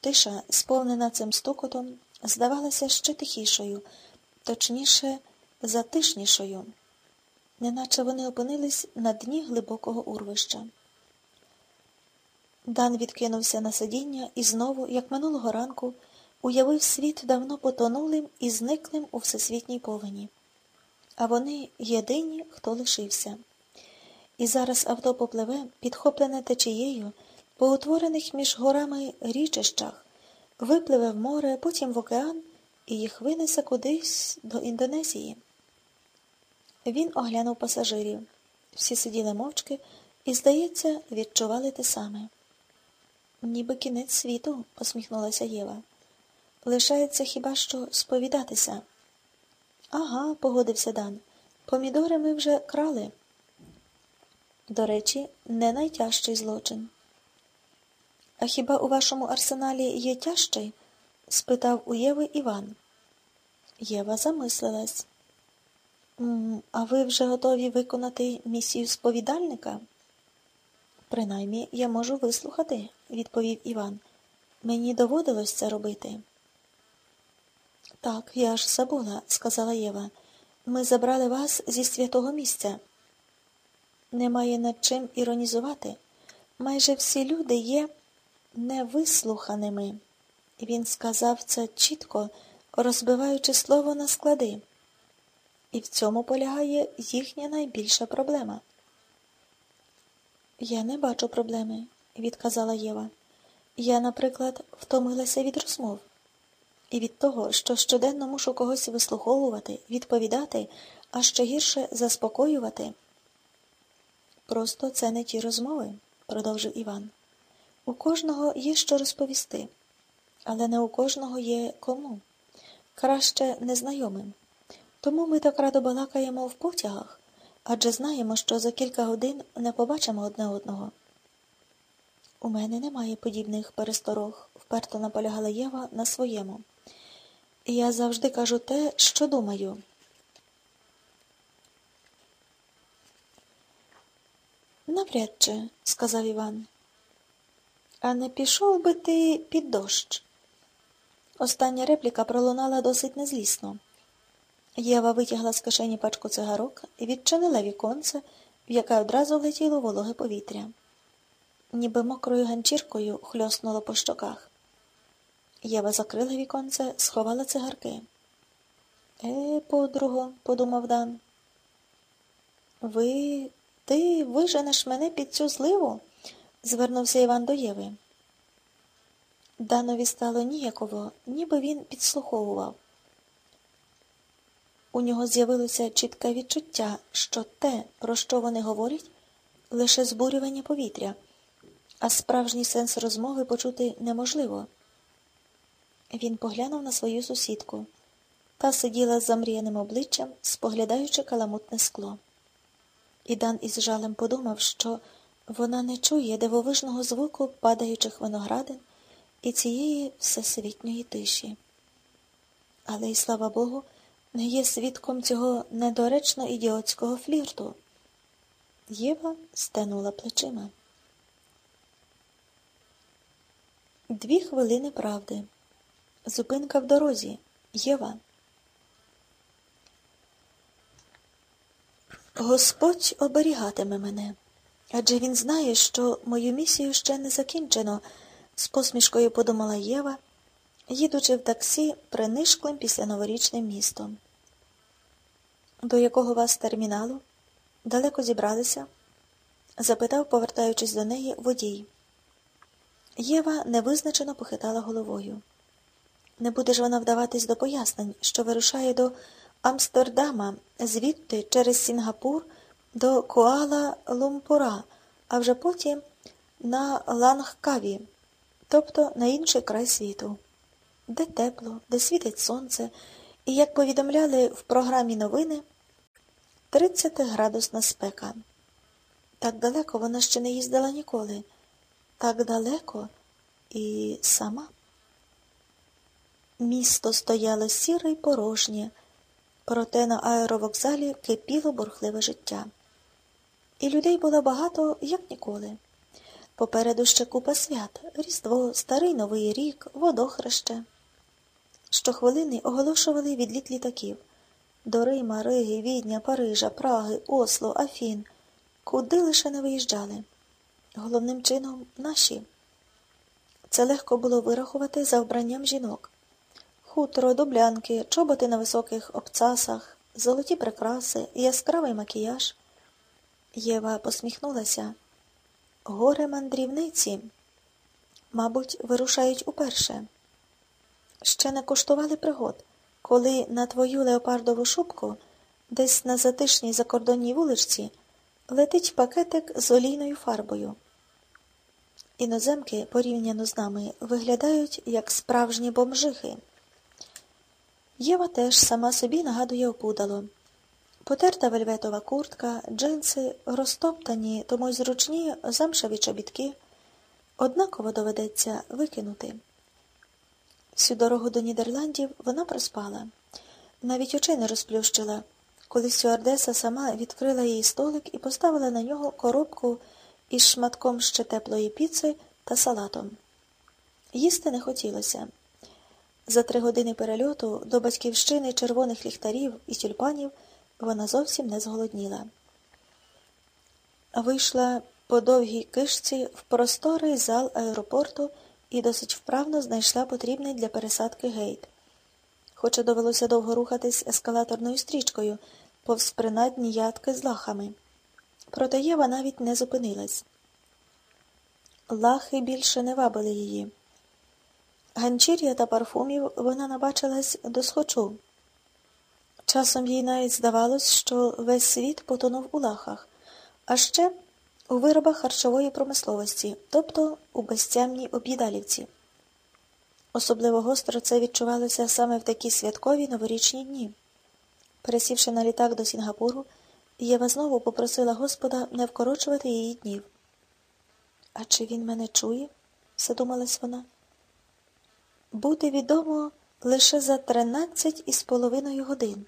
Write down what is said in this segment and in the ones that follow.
Тиша, сповнена цим стукотом, здавалася ще тихішою, точніше, затишнішою, неначе вони опинились на дні глибокого урвища. Дан відкинувся на сидіння і знову, як минулого ранку, уявив світ давно потонулим і зниклим у всесвітній повені. А вони єдині, хто лишився. І зараз авто попливе, підхоплене течією, по утворених між горами річищах, випливе в море, потім в океан і їх винесе кудись до Індонезії. Він оглянув пасажирів. Всі сиділи мовчки і, здається, відчували те саме. Ніби кінець світу, посміхнулася Єва. Лишається хіба що сповідатися. Ага, погодився Дан. Помідори ми вже крали. До речі, не найтяжчий злочин. А хіба у вашому арсеналі є тяжчий? спитав у Єви Іван. Єва замислилась. А ви вже готові виконати місію сповідальника? Принаймні я можу вислухати, відповів Іван. Мені доводилось це робити. Так, я ж забула, сказала Єва. Ми забрали вас зі святого місця. Немає над чим іронізувати. Майже всі люди є невислуханими. Він сказав це чітко, розбиваючи слово на склади. І в цьому полягає їхня найбільша проблема. Я не бачу проблеми, відказала Єва. Я, наприклад, втомилася від розмов і від того, що щоденно мушу когось вислуховувати, відповідати, а ще гірше заспокоювати. Просто це не ті розмови, продовжив Іван. У кожного є що розповісти, але не у кожного є кому. Краще незнайомим. Тому ми так радо балакаємо в потягах, адже знаємо, що за кілька годин не побачимо одне одного. У мене немає подібних пересторог, вперто наполягала Єва на своєму. Я завжди кажу те, що думаю. Навряд сказав Іван. А не пішов би ти під дощ? Остання репліка пролунала досить незлісно. Єва витягла з кишені пачку цигарок і відчинила віконце, в яке одразу летіло вологе повітря. Ніби мокрою ганчіркою хльоснуло по щоках. Єва закрила віконце, сховала цигарки. Е, подруго, подумав Дан. Ви, ти виженеш мене під цю зливу? Звернувся Іван до Єви. Данові стало ніяково, ніби він підслуховував. У нього з'явилося чітке відчуття, що те, про що вони говорять, лише збурювання повітря, а справжній сенс розмови почути неможливо. Він поглянув на свою сусідку та сиділа з замріяним обличчям, споглядаючи каламутне скло. І Дан із жалем подумав, що вона не чує дивовижного звуку падаючих виноградин і цієї всесвітньої тиші. Але й слава Богу, не є свідком цього недоречно ідіотського флірту. Єва стенула плечима. Дві хвилини правди. Зупинка в дорозі. Єва. Господь оберігатиме мене, адже він знає, що мою місію ще не закінчено, з посмішкою подумала Єва, їдучи в таксі принишклим після новорічним містом. До якого вас терміналу? Далеко зібралися? запитав, повертаючись до неї, водій. Єва невизначено похитала головою. Не буде ж вона вдаватись до пояснень, що вирушає до Амстердама, звідти через Сінгапур до Куала Лумпура, а вже потім на Лангкаві, тобто на інший край світу, де тепло, де світить сонце, і, як повідомляли в програмі новини, 30-градусна спека. Так далеко вона ще не їздила ніколи, так далеко і сама. Місто стояло сіре й порожнє, проте на аеровокзалі кипіло бурхливе життя. І людей було багато, як ніколи. Попереду ще купа свят Різдво, Старий Новий рік, водохреще. Щохвилини оголошували відліт літаків до Рима, Риги, Відня, Парижа, Праги, Осло, Афін. Куди лише не виїжджали. Головним чином наші. Це легко було вирахувати за вбранням жінок. Хутро, дублянки, чоботи на високих обцасах, золоті прикраси, яскравий макіяж. Єва посміхнулася. Горе мандрівниці, мабуть, вирушають уперше. Ще не коштували пригод, коли на твою леопардову шубку десь на затишній закордонній вуличці летить пакетик з олійною фарбою. Іноземки, порівняно з нами, виглядають як справжні бомжихи. Єва теж сама собі нагадує опудало. Потерта вельветова куртка, джинси, розтоптані, тому й зручні замшеві чобітки. Однаково доведеться викинути. Всю дорогу до Нідерландів вона проспала. Навіть очей не розплющила, коли стюардеса сама відкрила її столик і поставила на нього коробку із шматком ще теплої піци та салатом. Їсти не хотілося. За три години перельоту до батьківщини червоних ліхтарів і тюльпанів вона зовсім не зголодніла. Вийшла по довгій кишці в просторий зал аеропорту і досить вправно знайшла потрібний для пересадки гейт. Хоча довелося довго рухатись ескалаторною стрічкою, повз принадні ядки з лахами. Проте Єва навіть не зупинилась. Лахи більше не вабили її. Ганчір'я та парфумів вона набачилась досхочу. Часом їй навіть здавалось, що весь світ потонув у лахах, а ще у виробах харчової промисловості, тобто у безтямній об'їдалівці. Особливо гостро це відчувалося саме в такі святкові новорічні дні. Пересівши на літак до Сінгапуру, Єва знову попросила Господа не вкорочувати її днів. А чи він мене чує? задумалась вона. Буде відомо лише за тринадцять із половиною годин.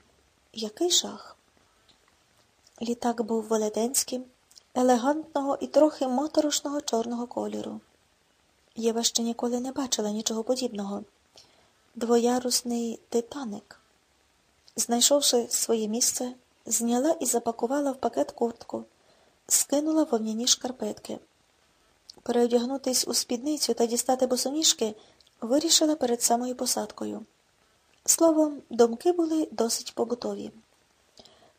Який жах? Літак був велетенським, елегантного і трохи моторошного чорного кольору. Єва ще ніколи не бачила нічого подібного. Двоярусний титаник. Знайшовши своє місце, зняла і запакувала в пакет куртку, скинула вовняні шкарпетки. Переодягнутись у спідницю та дістати босоніжки вирішила перед самою посадкою. Словом, думки були досить побутові.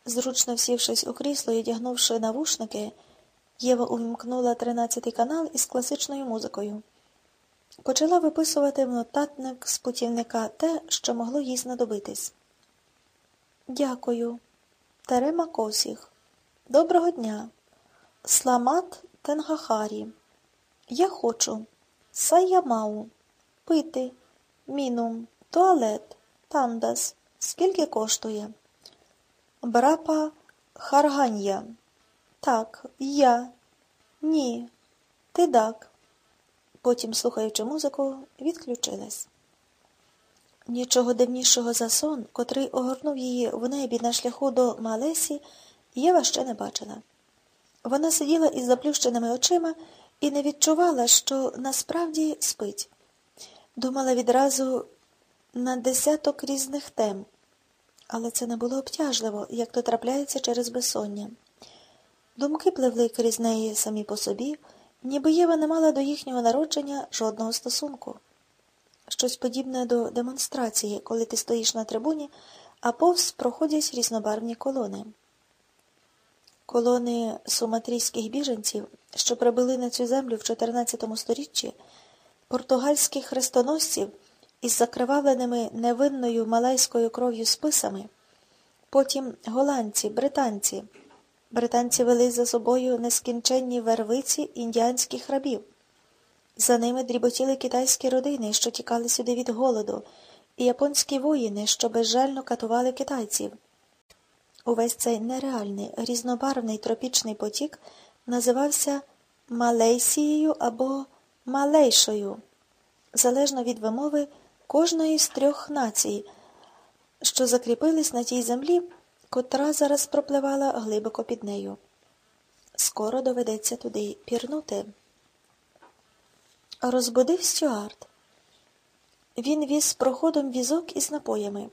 Зручно всівшись у крісло і одягнувши навушники, Єва увімкнула тринадцятий канал із класичною музикою. Почала виписувати в нотатник з путівника те, що могло їй знадобитись. Дякую. Терема Косіх. Доброго дня. Сламат Тенгахарі. Я хочу. Сайямау. Пити. Мінум. Туалет. Тандас. Скільки коштує? Брапа Харганья. Так, я. Ні. Тидак. Потім, слухаючи музику, відключилась. Нічого дивнішого за сон, котрий огорнув її в небі на шляху до Малесі, Єва ще не бачила. Вона сиділа із заплющеними очима і не відчувала, що насправді спить. Думала відразу на десяток різних тем, але це не було обтяжливо, як то трапляється через безсоння. Думки пливли крізь неї самі по собі, ніби Єва не мала до їхнього народження жодного стосунку. Щось подібне до демонстрації, коли ти стоїш на трибуні, а повз проходять різнобарвні колони. Колони суматрійських біженців, що прибули на цю землю в 14 сторіччі, португальських хрестоносців із закривавленими невинною малайською кров'ю списами, потім голландці, британці. Британці вели за собою нескінченні вервиці індіанських рабів. За ними дріботіли китайські родини, що тікали сюди від голоду, і японські воїни, що безжально катували китайців. Увесь цей нереальний, різнобарвний тропічний потік називався Малейсією або Малейшою, залежно від вимови кожної з трьох націй, що закріпились на тій землі, котра зараз пропливала глибоко під нею. Скоро доведеться туди пірнути. Розбудив Стюарт. Він віз проходом візок із напоями.